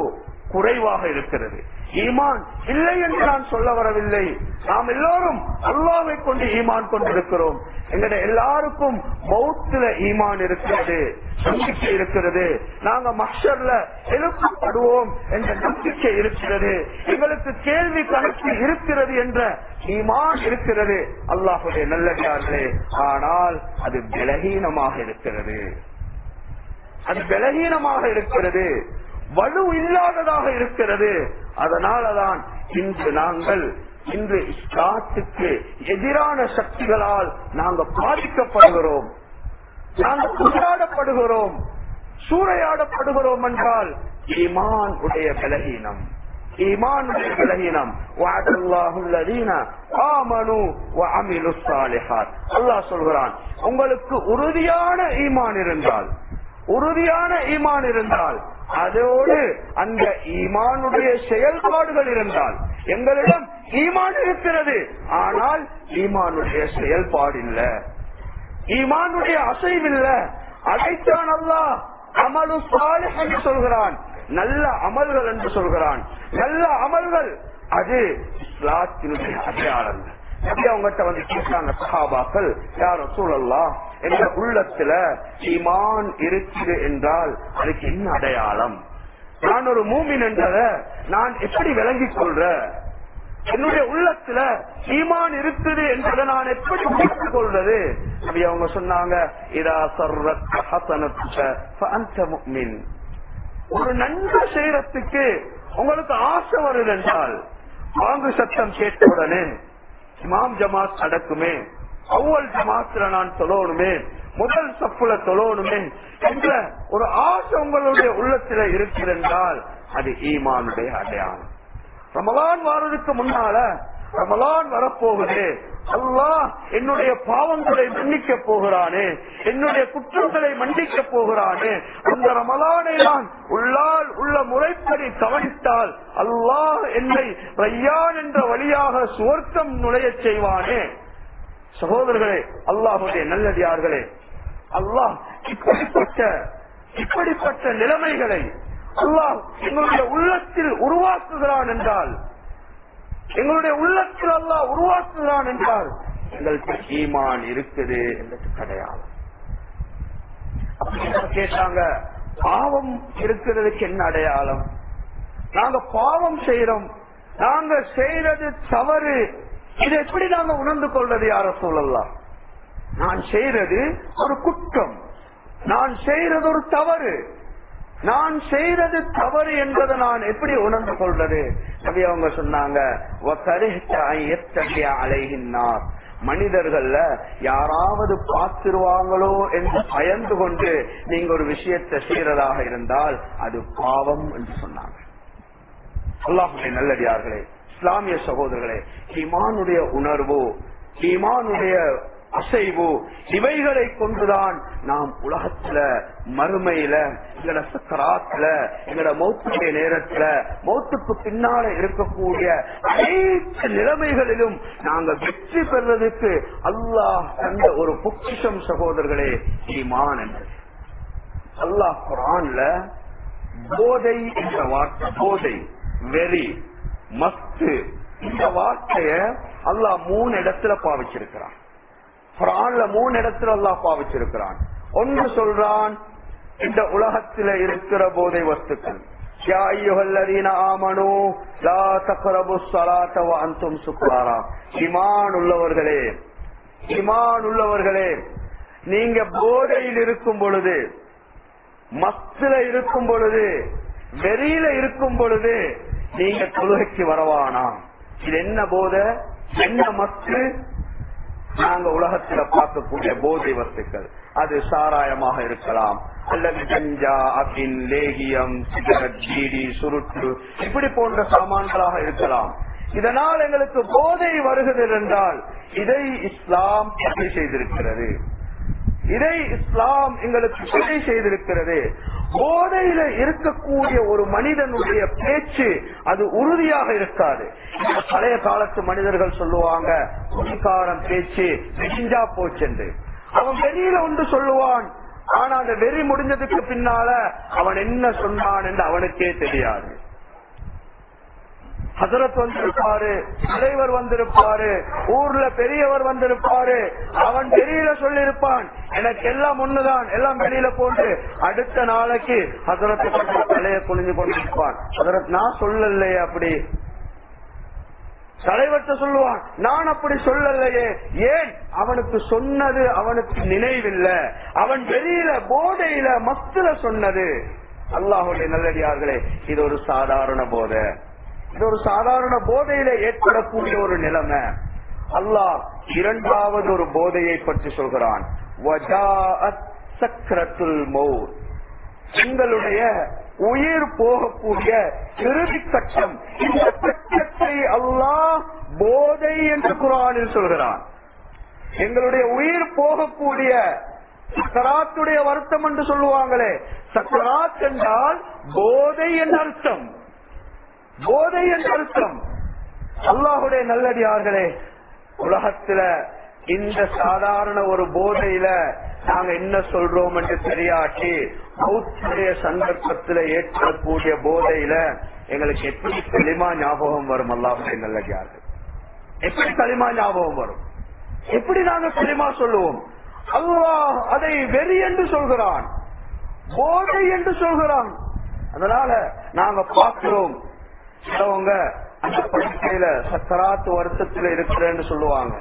குறைவாக இருக்கிறது. ஈமான் இல்லை என்று நான் சொல்ல வரவில்லை. நாம் எல்லோரும் அல்லாவை கொண்டு ஈமான் கொண்டிருக்கிறோம். எங்கட எல்லாருக்கும் மௌத்துல ஈமான் இருக்கிறது நம்பிக்கை இருக்கிறது. நாங்க மக்சர்ல எழுப்பப்படுவோம் என்ற நம்பிக்கை இருக்கிறது. எங்களுக்கு கேள்வி கணக்கு இருக்கிறது என்ற ஈமான் இருக்கிறது. அல்லாஹுடைய நல்லதார்களே ஆனால் அது பலகீனமாக இருக்கிறது. அது பலகீனமாக இருக்கிறது. வலு இல்லாததாக இருக்கிறது. அதனாலதான் இன்று நாங்கள் இன்று இஸ்லாத்துக்கு எதிரான சக்திகளால் நாங்கள் பாதிக்கப்படுகிறோம். நாங்கள் கொண்டாடப்படுகிறோம். சூறையாடப்படுகிறோம் என்றால் ஈமான் உடைய பலகீனம். ஈமான் உடைய பலகீனம் அல்லாஹ் சொல்கிறான் உங்களுக்கு உறுதியான ஈமான் இருந்தால் உறுதியான ஈமான் இருந்தால் அதோடு அந்த ஈமானுடைய செயல்பாடுகள் இருந்தால் எங்களிடம் ஈமான் இருக்கிறது. ஆனால் ஈமானுடைய செயல்பாடு இல்ல ஈமானுடைய அசைவில்ல. அதைத்தான் அல்லா அமலு சாலிஹ் என்று சொல்கிறான். நல்ல அமல்கள் என்று சொல்கிறான். நல்ல அமல்கள் அது இஸ்லாத்தினுடைய அடையாளங்கள். எப்படி அவங்ககிட்ட வந்து கேட்டாங்க சஹாபாக்கள் யாரும் சூழல்லாம் என்ற உள்ளத்துல ஈமான் இருக்குது என்றால் அதுக்கு என்ன அடையாளம்? நான் ஒரு மூமின் என்றத நான் எப்படி விளங்கிக் கொள்ற என்னுடைய உள்ளத்துல ஈமான் இருக்குது என்றதை நான் எப்படி புரிந்து கொள்றது அப்படி அவங்க சொன்னாங்க இதா சர்வத் ஹசனத்துக்க ஒரு நன்மை செய்யறதுக்கு உங்களுக்கு ஆசை வருது என்றால் வாங்கு சத்தம் கேட்ட உடனே இமாம் ஜமாத் நடக்குமே அவ்வள் ஜமாத்துல நான் தொழணுமே. முதல் சப்புல தொழணுமே என்ற ஒரு ஆசை உங்களுடைய உள்ளத்துல இருக்கிறென்றால் அது ஈமானுடைய அடையாளம். ரமலான் வாரதுக்கு முன்னால ரமலான் வரப்போகுது. அல்லாஹ் என்னுடைய பாவங்களை மன்னிக்க போகிறானே என்னுடைய குற்றங்களை மன்னிக்க போகிறானே. அந்த ரமலானை நான் உள்ளால் உள்ள முறைப்படி கவனித்தால் அல்லாஹ் என்னை ரையான் என்ற வழியாக சுவர்க்கம் நுழைய செய்வானே. சகோதரர்களே அல்லாஹுடைய நல்லடியார்களே அல்லாஹ் இப்படிப்பட்ட இப்படிப்பட்ட நிலைமைகளை அல்லாஹ் எங்களுடைய உள்ளத்தில் உருவாக்குகிறான் என்றால் எங்களுடைய உள்ளத்தில் அல்லாஹ் உருவாக்குகிறான் என்றால் எங்களுக்கு ஈமான் இருக்குது என்பது கிடையாது கேட்டாங்க? பாவம் இருக்கிறதுக்கு என்ன அடையாளம்? நாங்க பாவம் செய்யறோம் நாங்க செய்யறது தவறு. இதை எப்படி நாங்க உணர்ந்து கொள்றது யார சொல்லலாம் நான் செய்யறது ஒரு குற்றம். நான் செய்யறது ஒரு தவறு. நான் செய்யறது தவறு என்பதை நான் எப்படி உணர்ந்து கொள்றது அப்படி அவங்க சொன்னாங்க அலைகின்றார் மனிதர்கள்ல யாராவது பார்த்திருவாங்களோ என்று பயந்து கொண்டு நீங்க ஒரு விஷயத்தை செய்யறதாக இருந்தால் அது பாவம் என்று சொன்னாங்க. அல்லாஹுடைய நல்லடியார்களே இஸ்லாமிய சகோதரர்களே ஈமானுடைய உணர்வு ஈமானுடைய அசைவு இவைகளை கொண்டுதான் நாம் உலகத்துல மறுமையில எங்கட சக்கராத்துல எங்கட மௌத்துடைய நேரத்துல மௌத்துக்கு பின்னால இருக்கக்கூடிய அனைத்து நிலைமைகளிலும் நாங்க வெற்றி பெறதுக்கு அல்லாஹ் தந்த ஒரு பொக்கிஷம் சகோதரர்களே ஈமான் என்று அல்லாஹ் குரான்ல போதை என்ற வார்த்தை போதை வெறி மஸ்து இந்த வார்த்தைய அல்லாஹ் மூணு இடத்துல பாவிச்சிருக்கிறான். குரான்ல மூணு இடத்துல அல்லாஹ் பாவிச்சிருக்கிறான். ஒன்று சொல்றான் இந்த உலகத்துல இருக்கிற போதை வஸ்துக்கள். யா உள்ளவர்களே ஈமான் உள்ளவர்களே நீங்க போதையில் இருக்கும் பொழுது மஸ்துல இருக்கும் பொழுது வெறியில இருக்கும் பொழுது நீங்க தொழுகைக்கு வரவானா? இது என்ன போதை? என்ன மஸ்து? நாங்க உலகத்துல பார்க்கக்கூடிய போதை வஸ்துக்கள் அது சாராயமாக இருக்கலாம். அல்லது கஞ்சா அபின் லேகியம் சிகரெட் பீடி சுருட்டு இப்படி போன்ற சாமான்களாக இருக்கலாம். இதனால் எங்களுக்கு போதை வருகிறது என்றால் இதை இஸ்லாம் தடை செய்திருக்கிறது. இதை இஸ்லாம் எங்களுக்கு தடை செய்திருக்கிறது. போதையில இருக்கக்கூடிய ஒரு மனிதனுடைய பேச்சு அது உறுதியாக இருக்காது. பழைய காலத்து மனிதர்கள் சொல்லுவாங்க குடிக்காரன் பேச்சு நெஞ்சா போச்சென்று. அவன் வெளியில ஒன்று சொல்லுவான் ஆனா அந்த வெறி முடிஞ்சதுக்கு பின்னால அவன் என்ன சொன்னான் என்று அவனுக்கே தெரியாது. ஹசரத் வந்திருப்பாரு தலைவர் வந்திருப்பாரு ஊர்ல பெரியவர் வந்திருப்பாரு அவன் வெளியில சொல்லிருப்பான் எனக்கு எல்லாம் ஒண்ணுதான் எல்லாம் வெளியில போட்டு அடுத்த நாளைக்கு ஹசரத்து தலைய குனிஞ்சு கொண்டிருப்பான். ஹசரத் நான் சொல்லலையே அப்படி. தலைவர்கிட்ட சொல்லுவான் நான் அப்படி சொல்லலையே. ஏன்? அவனுக்கு சொன்னது அவனுக்கு நினைவில்லை. அவன் வெளியில போதையில மஸ்துல சொன்னது. அல்லாஹுடைய நல்லடியார்களே இது ஒரு சாதாரண போதை. இது ஒரு சாதாரண போதையில ஏற்படக்கூடிய ஒரு நிலைமை. அல்லாஹ் இரண்டாவது ஒரு போதையை பற்றி சொல்கிறான். சக்கரத்துல் எங்களுடைய உயிர் போகக்கூடிய இறுதி கட்டம். இந்த கட்டத்தை அல்லாஹ் போதை என்று குரானில் சொல்கிறான். எங்களுடைய உயிர் போகக்கூடிய சக்கராத்துடைய வருத்தம் என்று சொல்லுவாங்களே. சக்கராத் என்றால் போதை என்ற அர்த்தம். போதை என்ற அர்த்தம். அல்லாஹுடைய நல்லடியார்களே உலகத்துல இந்த சாதாரண ஒரு போதையில நாங்க என்ன சொல்றோம் என்று தெரியாட்டி பௌத்துடைய சந்தர்ப்பத்துல ஏற்படக்கூடிய போதையில எங்களுக்கு எப்படி களிமா ஞாபகம் வரும் அல்லாஹுடைய நல்லடியார்கள்? எப்படி களிமா ஞாபகம் வரும்? எப்படி நாங்க களிமா சொல்லுவோம்? அல்லாஹ் அதை வெறி என்று சொல்கிறான். போதை என்று சொல்கிறான். அதனால நாங்க பார்க்கிறோம் சிலவங்க அந்த படுக்கையில சக்கராத்து வருத்தத்துல இருக்கிறேன்னு சொல்லுவாங்க.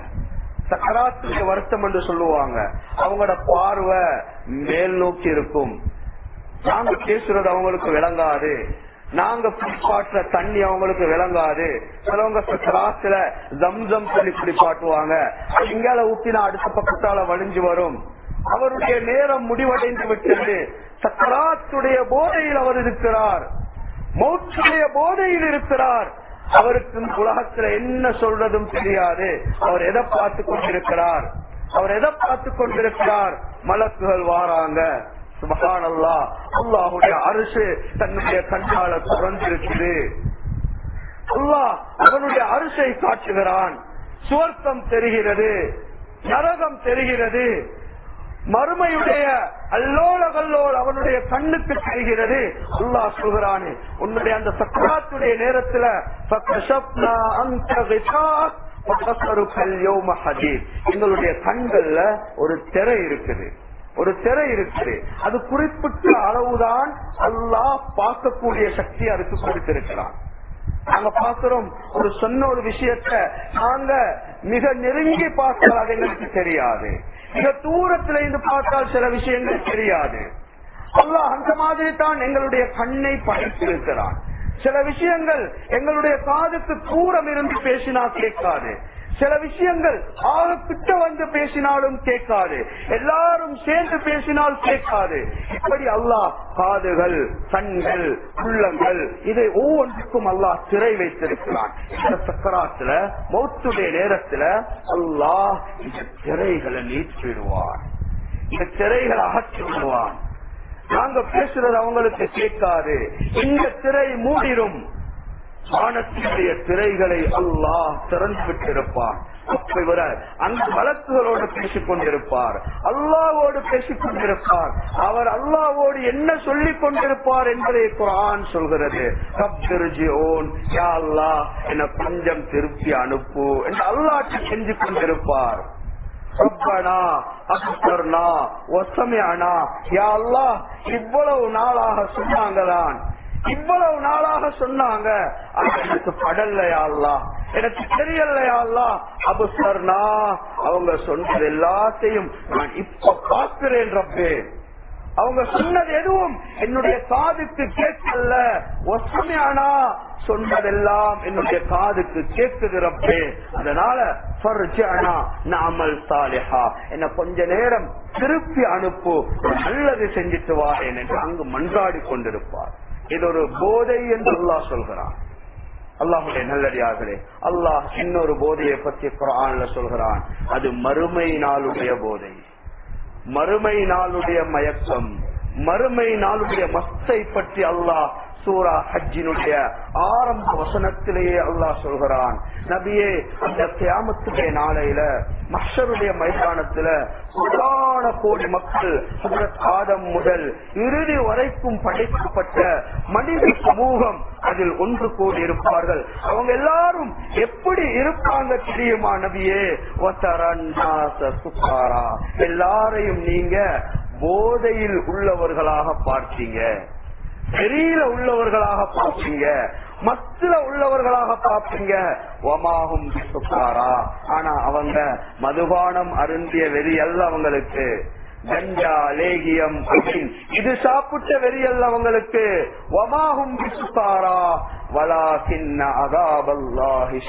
சக்கராத்துக்கு வருத்தம் என்று சொல்லுவாங்க. அவங்களோட பார்வை மேல் நோக்கி இருக்கும். நாங்க பேசுறது அவங்களுக்கு விளங்காது. நாங்க குளிப்பாட்டுற தண்ணி அவங்களுக்கு விளங்காது. சிலவங்க சக்கராத்துல ஜம்ஜம் சொல்லி குளிப்பாட்டுவாங்க. இங்கால ஊத்தினா அடுத்த பக்கத்தால வழிஞ்சு வரும். அவருடைய நேரம் முடிவடைந்து விட்டது. சக்கராத்துடைய போதையில் அவர் இருக்கிறார். மௌச்சுடைய போதையில் இருக்கிறார். அவருக்கு உலகத்துல என்ன சொல்றதும் தெரியாது. அவர் எதை பார்த்து கொண்டிருக்கிறார்? அவர் எதை பார்த்து கொண்டிருக்கிறார்? மலக்குகள் வாராங்க. மகான் அல்லா அல்லாஹுடைய அரசு தன்னுடைய கண்ணால திறந்திருக்குது. அல்லாஹ் அவனுடைய அரசை காட்டுகிறான். சுவர்க்கம் தெரிகிறது. நரகம் தெரிகிறது. மறுமையுடைய அல்லோல கல்லோல் அவனுடைய கண்ணுக்கு தெரிகிறது. அல்லாஹ் சொல்கிறானே உன்னுடைய அந்த சக்கராத்துடைய நேரத்துல எங்களுடைய கண்கள்ல ஒரு திரை இருக்குது. ஒரு திரை இருக்குது. அது குறிப்பிட்ட அளவுதான் அல்லாஹ் பார்க்கக்கூடிய சக்தி அதுக்கு கொடுத்திருக்கிறான். நாங்க பாக்குறோம் ஒரு சொன்ன ஒரு விஷயத்த நாங்க மிக நெருங்கி பார்க்கறது எங்களுக்கு தெரியாது. மிக தூரத்துல இருந்து பார்த்தால் சில விஷயங்கள் தெரியாது. அல்லாஹ் அந்த மாதிரி தான் எங்களுடைய கண்ணை படைத்திருக்கிறான். சில விஷயங்கள் எங்களுடைய காதுக்கு தூரம் இருந்து பேசினா கேட்காது. சில விஷயங்கள் ஆக கிட்ட வந்து பேசினாலும் கேட்காது. எல்லாரும் சேர்ந்து பேசினால் கேட்காது. இப்படி அல்லாஹ் காதுகள் கண்கள் உள்ளங்கள் இதை ஒவ்வொன்றுக்கும் அல்லாஹ் திரை வைத்திருக்கிறான். இந்த சக்கராத்துல மௌத்துடைய நேரத்துல அல்லாஹ் இந்த திரைகளை நீச்சிடுவான் இந்த திரைகளை அகற்றி விடுவான். நாங்க பேசுறது அவங்களுக்கு கேட்காது. இந்த திரை மூடிடும். வானத்தினுடைய திரைகளை அல்லாஹ் திறந்து விட்டிருப்பான் அப்ப அந்த வழக்குகளோடு பேசிக் கொண்டிருப்பார். அல்லாவோடு பேசிக் கொண்டிருப்பார். அவர் அல்லாவோடு என்ன சொல்லிக் கொண்டிருப்பார் என்பதை குரான் சொல்கிறது. என கொஞ்சம் திருப்பி அனுப்பு என்று அல்லாட்டு செஞ்சு கொண்டிருப்பார். இவ்வளவு நாளாக சொன்னாங்கதான். இவ்வளவு நாளாக சொன்னாங்க. எனக்கு படலையா எனக்கு தெரியலையா அபுசர்னா அவங்க சொன்னது எல்லாத்தையும் நான் இப்ப பார்க்கிறேன் ரப்பே. அவங்க சொன்னது எதுவும் என்னுடைய காதுக்கு கேட்கல. ஒசமையானா சொன்னதெல்லாம் என்னுடைய காதுக்கு கேட்குகிறப்பே ரப்பே. அதனால நாமல் சாலிஹா. என்ன கொஞ்ச நேரம் திருப்பி அனுப்பு. நல்லது செஞ்சுட்டு வாரேன் என்று அங்கு மன்றாடி கொண்டிருப்பார். இது ஒரு போதை என்று அல்லாஹ் சொல்கிறான். அல்லாஹுடைய நல்லடியார்களே அல்லாஹ் இன்னொரு போதையை பற்றி குரான்ல சொல்கிறான். அது மறுமை நாளுடைய போதை. மறுமை நாளுடைய மயக்கம் மறுமை நாளுடைய மஸ்தை பற்றி அல்லாஹ் சூரா ஹஜ்ஜினுடைய ஆரம்ப வசனத்திலேயே அல்லாஹ் சொல்கிறான். நபியே அந்த தியாமத்துடைய நாளையில மஷருடைய மைதானத்துல புராண கோடி மக்கள் ஆதம் முதல் இறுதி வரைக்கும் படைக்கப்பட்ட மனித சமூகம் அதில் ஒன்று கூடி இருப்பார்கள். அவங்க எல்லாரும் எப்படி இருப்பாங்க தெரியுமா நபியே? எல்லாரையும் நீங்க போதையில் உள்ளவர்களாக பார்த்தீங்க. வெளியில உள்ளவர்களாக பார்ப்பீங்க மத்தில உள்ளவர்களாக பார்ப்பீங்க. ஒமாகும் சுக்காரா ஆனா அவங்க மதுபானம் அருந்திய வெறி அல்ல அவங்களுக்கு. கஞ்சா லேகியம் இது சாப்பிட்ட வெறி அல்ல அவங்களுக்கு. ஒமாகும் சுக்காரா வலா சின்ன அகாபல்லாஹி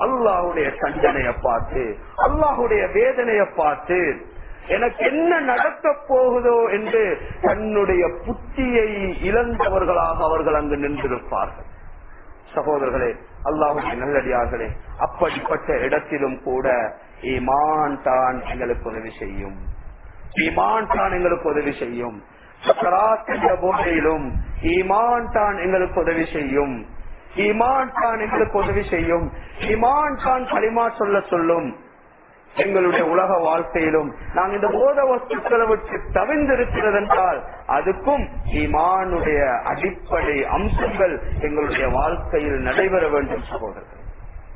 அல்லாஹுடைய தண்டனைய பார்த்து அல்லாஹுடைய வேதனைய பார்த்து எனக்கு என்ன நடக்க போகுதோ என்று தன்னுடைய புத்தியை இழந்தவர்களாக அவர்கள் அங்கு நின்றிருப்பார்கள். சகோதரர்களே அல்லாஹுடைய நல்லடியார்களே அப்படிப்பட்ட இடத்திலும் கூட ஈமான் தான் எங்களுக்கு உதவி செய்யும். ஈமான் தான் எங்களுக்கு உதவி செய்யும். போதையிலும் ஈமான் தான் எங்களுக்கு உதவி செய்யும். ஈமான் தான் எங்களுக்கு உதவி செய்யும். ஈமான் தான் களிமா சொல்ல சொல்லும். எங்களுடைய உலக வாழ்க்கையிலும் நாங்கள் இந்த போத வஸ்துக்களை விட்டு தவிர்ந்திருக்கிறது என்றால் அதுக்கும் ஈமானுடைய அடிப்படை அம்சங்கள் எங்களுடைய வாழ்க்கையில் நடைபெற வேண்டும் சகோதரர்கள்.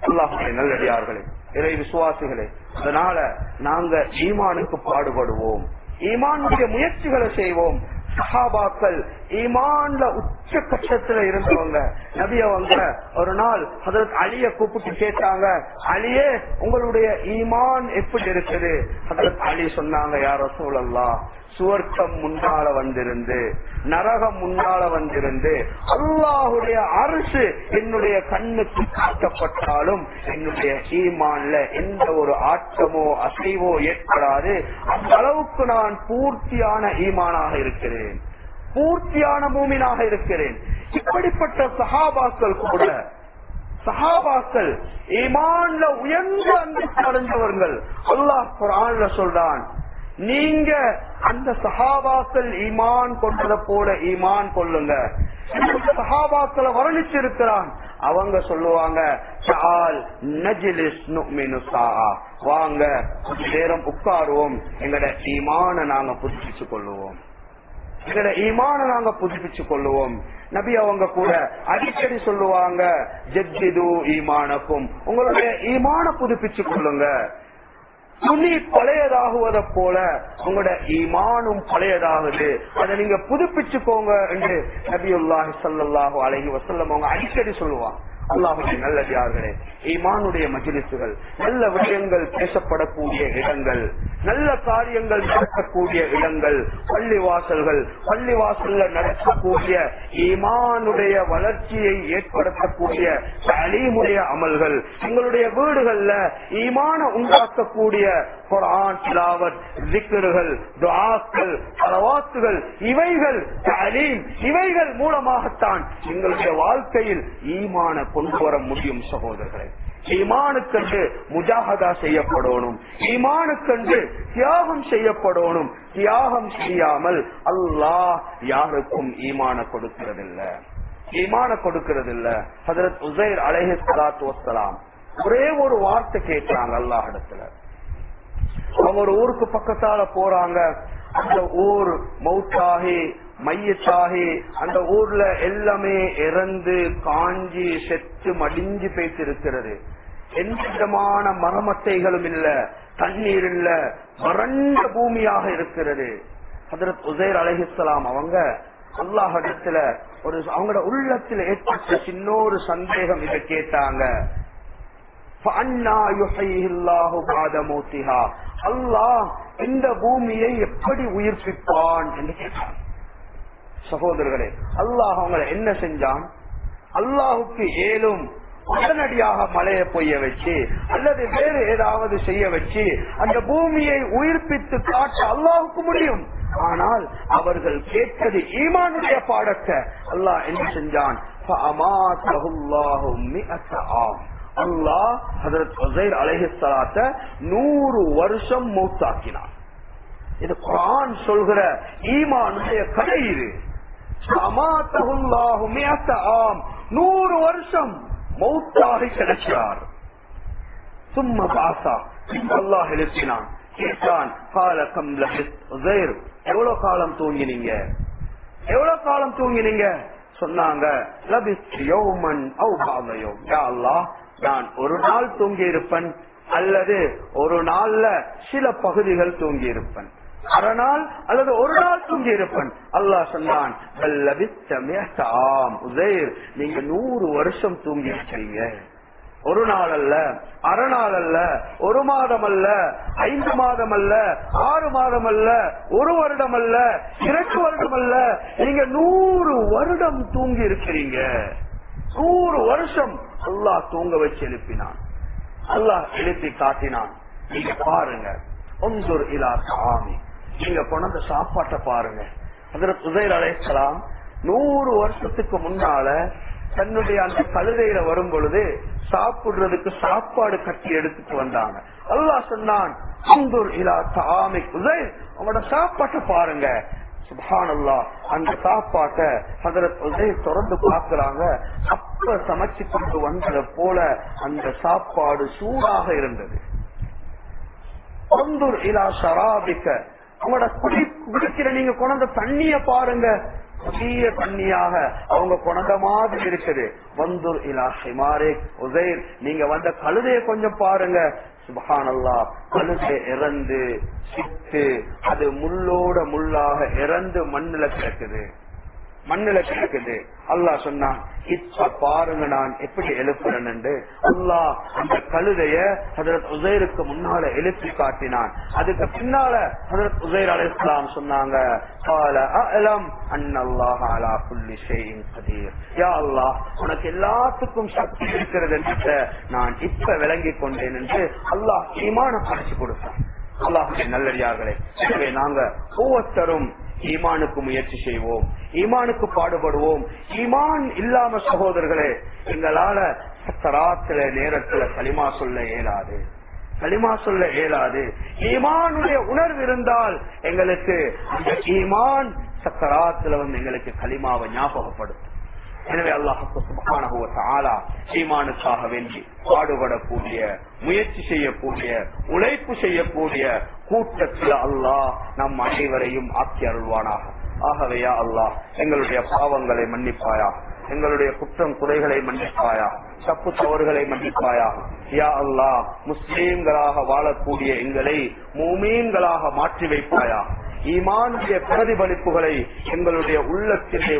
அல்லாஹுடைய நல்லடியார்களே இறை விசுவாசிகளே அதனால நாங்க ஈமானுக்கு பாடுபடுவோம். ஈமானுடைய முயற்சிகளை செய்வோம். சஹாபாக்கள் ஈமான்ல உச்ச கட்சத்துல இருந்தவங்க. நபி அவங்க ஒரு நாள் அதற்கு அலிய கூப்பிட்டு கேட்டாங்க அலியே உங்களுடைய ஈமான் எப்படி இருக்குது? அதற்கு அலி சொன்னாங்க யாரோ சூழல்லாம் சுவர்க்கம் முன்னால வந்திருந்து நரகம் முன்னால வந்திருந்து அல்லாஹுடைய அரசு என்னுடைய கண்ணுக்கு காட்டப்பட்டாலும் என்னுடைய ஈமான்ல எந்த ஒரு ஆட்டமோ அசைவோ ஏற்படாது. அந்த அளவுக்கு நான் பூர்த்தியான ஈமானாக இருக்கிறேன். பூர்த்தியான பூமியாக இருக்கிறேன். இப்படிப்பட்ட சகாபாக்கள் கூட சஹாபாக்கள் ஈமான்ல உயர்ந்த அந்தஸ்து அடைந்தவர்கள். அல்லாஹ் குரான்ல சொல்றான் நீங்க அந்த சஹாபாக்கள் ஈமான் கொண்டதை போல ஈமான் கொள்ளுங்க. சஹாபாக்களை வர்ணிச்சிருக்கிறான். அவங்க சொல்லுவாங்க வாங்க நேரம் உட்காருவோம். எங்கட ஈமான நாங்க புதுப்பிச்சு கொள்ளுவோம். எங்களோட ஈமான நாங்க புதுப்பிச்சு கொள்ளுவோம். நபி அவங்க கூட அடிக்கடி சொல்லுவாங்க ஜெஜிது ஈமானக்கும். உங்களுடைய ஈமான புதுப்பிச்சு கொள்ளுங்க. துணி பழையதாகுவதை போல உங்களோட ஈமானும் பழையதாகுது. அதை நீங்க புதுப்பிச்சுக்கோங்க என்று நபியுல்லாஹி சல்லாஹூ அழகி வசல்லம் அவங்க அடிக்கடி சொல்லுவாங்க. அல்லாஹுடைய நல்லதார்களே ஈமானுடைய மஜிலிசுகள் நல்ல விஷயங்கள் பேசப்படக்கூடிய இடங்கள் நல்ல காரியங்கள் நடக்கக்கூடிய இடங்கள் பள்ளிவாசல்கள் பள்ளிவாசல்ல நடக்கக்கூடிய ஈமானுடைய வளர்ச்சியை ஏற்படுத்தக்கூடிய அலீமுடைய அமல்கள் எங்களுடைய வீடுகள்ல ஈமான உண்டாக்கக்கூடிய இவைகள் தலீம் இவைகள் மூலமாகத்தான் எங்களுடைய வாழ்க்கையில் ஈமான கொண்டு வர முடியும் சகோதரர்களே. ஈமானுக்கன்று முஜாகதா செய்யப்படணும். ஈமானுக்கன்று தியாகம் செய்யப்படணும். தியாகம் செய்யாமல் அல்லாஹ் யாருக்கும் ஈமான கொடுக்கிறதில்லை. ஈமான கொடுக்கிறதில்ல. ஹதரத் உசைர் அலைஹி ஸலாத்து ஒரே ஒரு வார்த்தை கேட்கிறாங்க அல்லாஹ் இடத்துல. அவங்க ஒரு ஊருக்கு பக்கத்தால போறாங்க. அந்த ஊர் மௌத்தாகி மையத்தாகி அந்த ஊர்ல எல்லாமே இறந்து காஞ்சி செத்து மடிஞ்சு போயிட்டு இருக்கிறது எந்த விதமான மரமட்டைகளும் இல்ல தண்ணீர் இல்ல வறண்ட பூமியாக இருக்கிறது. ஹதரத் உசைர் அலஹிஸ்லாம் அவங்க அல்லாஹிடத்துல ஒரு அவங்களோட உள்ளத்துல ஏற்பட்ட சின்ன ஒரு சந்தேகம் இதை கேட்டாங்க. அல்லாஹ் இந்த பூமியை எப்படி உயிர்ப்பிப்பான் என்று கேட்டான் சகோதரர்களே அல்லாஹ் அவங்களை என்ன செஞ்சான்? அல்லாஹுக்கு ஏலும் உடனடியாக மழையை பொய்ய வச்சு அல்லது வேறு ஏதாவது செய்ய வச்சு அந்த பூமியை உயிர்ப்பித்து காட்ட அல்லாவுக்கு முடியும். ஆனால் அவர்கள் கேட்டது ஈமானுடைய பாடத்தை அல்லாஹ் என்ன செஞ்சான்? அல்லாஹ் ஹதரத் நூறு வருஷம் மூத்தாக்கினான். இது குரான் சொல்கிற ஈமானுடைய கதை இது. நூறு வருஷம் மௌத்தாக கிடைக்கிறார். சும்மா பாசா. அல்லாஹ் எழுப்பினான். கேட்டான் காலகம் எவ்வளவு காலம் தூங்கினீங்க? எவ்வளவு காலம் தூங்கினீங்க? சொன்னாங்க நான் ஒரு நாள் தூங்கி இருப்பேன் அல்லது ஒரு நாள்ல சில பகுதிகள் தூங்கி இருப்பேன் அரை நாள் அல்லது ஒரு நாள் தூங்கி இருப்பன். அல்லாஹ் சொன்னான் நீங்க நூறு வருஷம் தூங்கி இருக்கீங்க. ஒரு நாள் அல்ல அரை நாள் அல்ல ஒரு மாதம் அல்ல ஐந்து மாதம் அல்ல ஆறு மாதம் அல்ல ஒரு வருடம் அல்ல இரண்டு வருடம் அல்ல. நீங்க நூறு வருடம் தூங்கி இருக்கிறீங்க. நூறு வருஷம் அல்லாஹ் தூங்க வச்சு எழுப்பினான். அல்லாஹ் எழுப்பி காட்டினான். நீங்க பாருங்க. ஒன்றொரு இலா சாமி நீங்க கொண்ட சாப்பாட்டை பாருங்க. அதில் உதயர் அழைக்கலாம் நூறு வருஷத்துக்கு முன்னால தன்னுடைய அந்த கழுதையில வரும் பொழுது சாப்பிடுறதுக்கு சாப்பாடு கட்டி எடுத்துட்டு வந்தாங்க. அல்லா சொன்னான் அவனோட சாப்பாட்டை பாருங்க. சுபானல்லா அந்த சாப்பாட்டை ஹதரத் உதய தொடர்ந்து பாக்குறாங்க அப்ப சமைச்சு கொண்டு வந்ததை போல அந்த சாப்பாடு சூடாக இருந்தது. இலா ஷராபிக்க. அவங்களோட குடி குடிக்கிற நீங்க கொண்ட தண்ணிய பாருங்க. புதிய தண்ணியாக அவங்க கொண்ட மாதிரி இருக்குது. வந்தூர் இலா ஹிமாரே உதயர் நீங்க வந்த கழுதைய கொஞ்சம் பாருங்க. சுபஹானல்லா கழுதை இறந்து சித்து அது முள்ளோட முள்ளாக இறந்து மண்ணுல கிடக்குது. மண்ணில கிடக்குது. அல்லாஹ் சொன்னான் இப்ப பாருங்க நான் எப்படி எழுப்புறேன் என்று. அல்லாஹ் அந்த கழுதைய ஹதரத் உசைருக்கு முன்னால எழுப்பி காட்டினான். அதுக்கு பின்னால ஹதரத் உசைர் அலி இஸ்லாம் சொன்னாங்க உனக்கு எல்லாத்துக்கும் சக்தி இருக்கிறது என்று நான் இப்ப விளங்கி கொண்டேன் என்று அல்லாஹ் ஈமான படைச்சு கொடுத்தான். அல்லாஹ் நல்லடியார்களே எனவே நாங்க ஒவ்வொருத்தரும் ஈமானுக்கு முயற்சி செய்வோம். ஈமானுக்கு பாடுபடுவோம். ஈமான் இல்லாம சகோதரர்களே எங்களால சராத்திர நேரத்துல களிமா சொல்ல இயலாது. களிமா சொல்ல இயலாது. ஈமானுடைய உணர்வு இருந்தால் எங்களுக்கு அந்த ஈமான் சக்கராத்துல வந்து எங்களுக்கு களிமாவை ஞாபகப்படுத்தும். எனவே அல்லாஹால ஈமானுக்காக வேண்டி பாடுபடக்கூடிய முயற்சி செய்யக்கூடிய உழைப்பு செய்யக்கூடிய கூட்டத்தில் அல்லாஹ் நம் அனைவரையும் ஆக்கி அருள்வானாக. ஆகவேயா அல்லாஹ் எங்களுடைய பாவங்களை மன்னிப்பாயா? எங்களுடைய குற்றம் குறைகளை மன்னிப்பாயா? தப்பு தவறுகளை மன்னிப்பாயா? யா அல்லாஹ் முஸ்லீம்களாக வாழக்கூடிய எங்களை மூமீன்களாக மாற்றி வைப்பாயா? ஈமானுடைய பிரதிபலிப்புகளை எங்களுடைய உள்ளத்திலே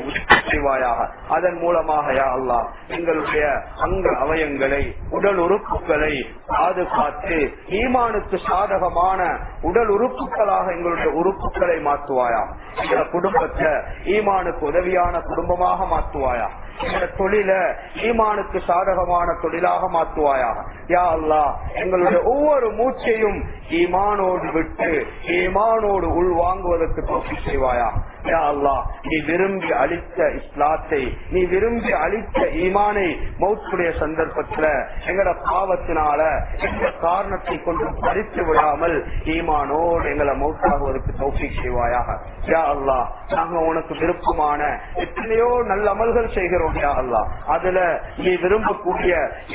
செய்வாயாக அதன் மூலமாக யா அல்லா எங்களுடைய அங்க அவயங்களை உடல் உறுப்புகளை பாதுகாத்து ஈமானுக்கு சாதகமான உடல் உறுப்புகளாக எங்களுடைய உறுப்புகளை மாற்றுவாயா. எங்கள குடும்பத்தை ஈமானுக்கு உதவியான குடும்பமாக மாற்றுவாயா. எங்களோட தொழில ஈமானுக்கு சாதகமான தொழிலாக மாற்றுவாயாக. யா அல்லாஹ் எங்களுடைய ஒவ்வொரு மூச்சையும் ஈமானோடு விட்டு ஈமானோடு உள்வாங்குவதற்கு வாங்குவதற்கு செய்வாயா அல்லா நீ விரும்பி அளித்த இஸ்லாத்தை நீ விரும்பி அளித்த ஈமானை மௌத்துடைய சந்தர்ப்பத்துல எங்கட பாவத்தினால எந்த காரணத்தை கொண்டு பறித்து விடாமல் ஈமானோடு எங்களை மௌத்தாகுவதற்கு தௌசி செய்வாயாக. யா அல்லாஹ் நாங்க உனக்கு விருப்பமான எத்தனையோ நல்ல அமல்கள் செய்கிறோம் யா அல்லாஹ். அதுல நீ விரும்பக்கூடிய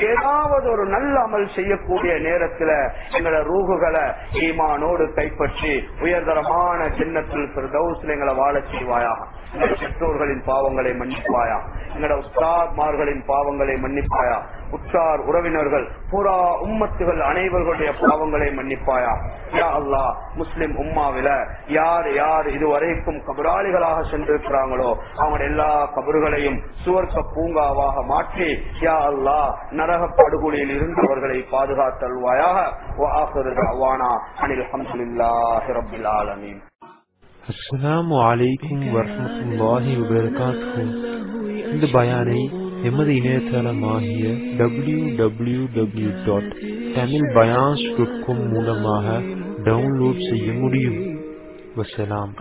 ஏதாவது ஒரு நல்ல அமல் செய்யக்கூடிய நேரத்துல எங்களை ரூகுகளை ஈமானோடு கைப்பற்றி உயர்தரமான சின்னத்தில் எங்களை வாழ செய்வாயாக. எங்கள் பெற்றோர்களின் பாவங்களை மன்னிப்பாயா? எங்களோட உஸ்தாத்மார்களின் பாவங்களை மன்னிப்பாயா? உற்றார் உறவினர்கள் புறா உம்மத்துகள் அனைவர்களுடைய பாவங்களை மன்னிப்பாயா? யா அல்லாஹ் முஸ்லிம் உம்மாவில யார் யார் இதுவரைக்கும் கபராளிகளாக சென்றிருக்கிறாங்களோ அவங்க எல்லா கபறுகளையும் சுவர்க்க பூங்காவாக மாற்றி யா அல்லாஹ் நரக படுகொலியில் இருந்து அவர்களை பாதுகாத்தல்வாயாக அனில் அஹமதுல்லாஹி ரபில் ஆலமீன். அஸ்ஸலாமு அலைக்கும் வரஹ்மத்துல்லாஹி வபரகாத்துஹு இந்த பயானை எமது இணையதளமாகிய W W W dot Tamil bayans dot com மூலமாக டவுன்லோட் செய்ய முடியும் வசலாம்